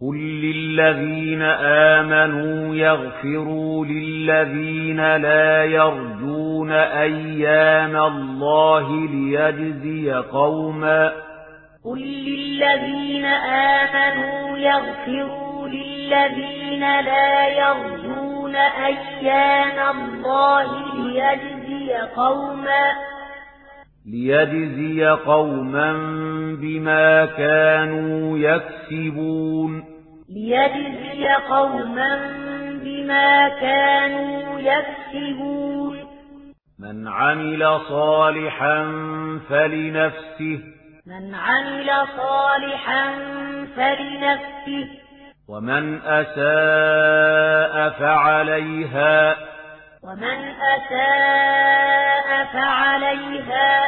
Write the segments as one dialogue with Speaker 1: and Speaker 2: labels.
Speaker 1: قل للذين آمنوا يغفروا للذين لا يرجون أيام الله ليجزي قوما
Speaker 2: قل للذين آمنوا يغفروا للذين لا يرجون أيام الله ليجزي قوما
Speaker 1: ليجزي قوما بما كانوا يكسبون
Speaker 2: ليجزي قوما بما كانوا يكسبون
Speaker 1: من عمل صالحا فلنفسه
Speaker 2: من عمل صالحا فلنفسه
Speaker 1: ومن أساء فعليها
Speaker 2: ومن أساء فعليها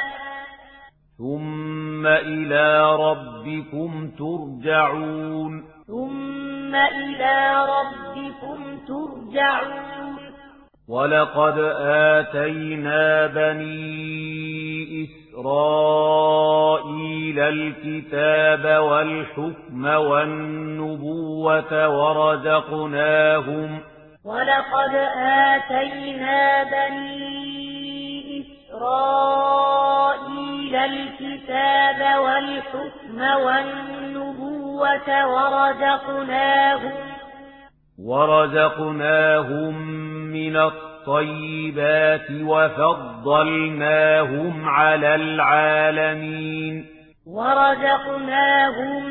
Speaker 1: ثم إلى ربكم ترجعون
Speaker 2: ثم إلى ربكم ترجعون
Speaker 1: ولقد آتينا بني إسرائيل الكتاب والحكم والنبوة ورزقناهم
Speaker 2: ولقد آتينا بني إسرائيل أُنزِلَ الْكِتَابَ وَالْحُكْمَ وَالنُّبُوَّةَ وَرَزَقْنَاهُمْ
Speaker 1: وَرَزَقْنَاهُمْ مِنَ الطَّيِّبَاتِ وَفَضَّلْنَاهُمْ عَلَى الْعَالَمِينَ
Speaker 2: وَرَزَقْنَاهُمْ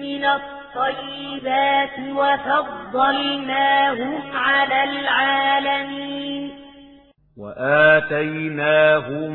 Speaker 2: مِنَ الطَّيِّبَاتِ وَفَضَّلْنَاهُمْ عَلَى الْعَالَمِينَ
Speaker 1: وَآتَيْنَاهُمْ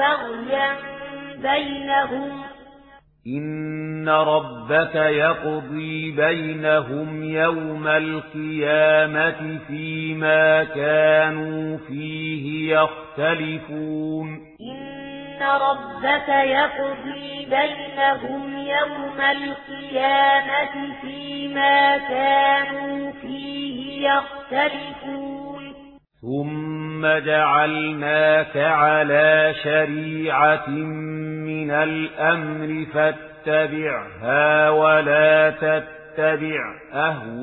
Speaker 2: بغيا بينهم.
Speaker 1: إن ربك يقضي بينهم يوم القيامة فيما كانوا فيه يختلفون.
Speaker 2: إن ربك يقضي بينهم يوم القيامة فيما كانوا فيه يختلفون.
Speaker 1: ثم ثم جعلناك على شريعة من الأمر فاتبعها ولا تتبع أهواء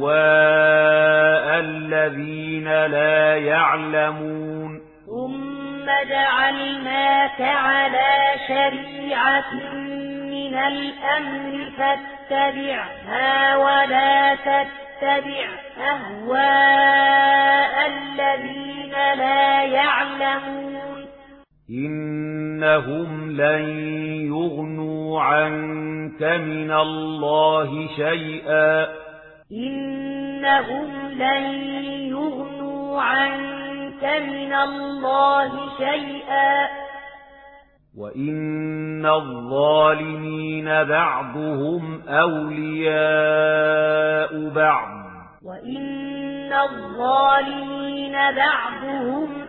Speaker 1: الذين لا يعلمون
Speaker 2: ثم جعلناك على شريعة من الأمر فاتبعها ولا تتبع أهواء
Speaker 1: إنهم لن يغنوا عنك من الله شيئا.
Speaker 2: إنهم لن يغنوا عنك من الله شيئا.
Speaker 1: وإن الظالمين بعضهم أولياء بعض.
Speaker 2: وإن الظالمين بعضهم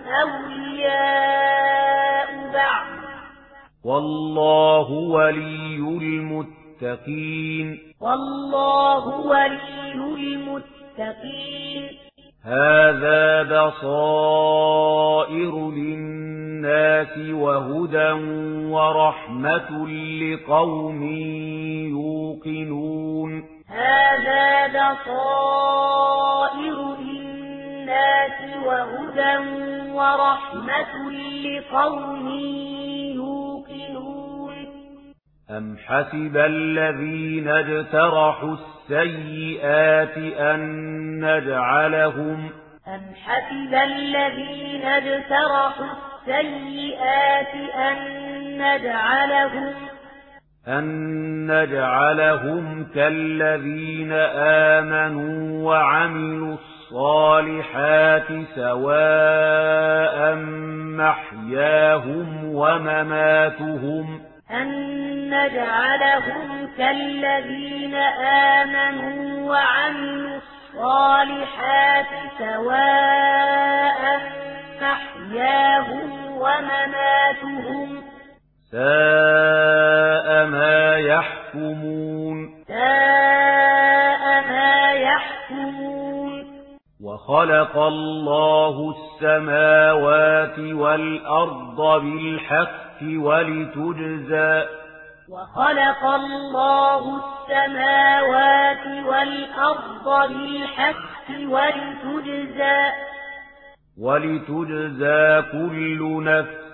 Speaker 1: والله ولي المتقين
Speaker 2: والله ولي المتقين
Speaker 1: هذا بصائر للناس وهدى ورحمة لقوم يوقنون
Speaker 2: هذا بصائر للناس وهدى ورحمة لقوم يوقنون
Speaker 1: أَمْ حَسِبَ الَّذِينَ اجْتَرَحُوا السَّيِّئَاتِ أَن نَّجْعَلَهُمْ
Speaker 2: أَمْ حَسِبَ الَّذِينَ اجْتَرَحُوا السَّيِّئَاتِ أَن نَّجْعَلَهُمْ
Speaker 1: أَن نَّجْعَلَهُمْ كَالَّذِينَ آمَنُوا وَعَمِلُوا الصَّالِحَاتِ سَوَاءً
Speaker 2: كالذين آمنوا وعملوا الصالحات سواء محياهم ومماتهم
Speaker 1: ساء ما يحكمون.
Speaker 2: ساء ما يحكمون.
Speaker 1: وخلق الله السماوات والأرض بالحق ولتجزى
Speaker 2: وخلق الله السماوات والأرض بالحق ولتجزى
Speaker 1: ولتجزى كل نفس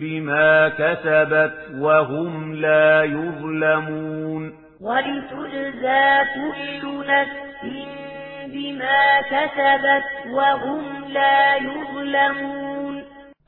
Speaker 1: بما كسبت وهم لا يظلمون.
Speaker 2: ولتجزى كل نفس بما كسبت وهم لا يظلمون.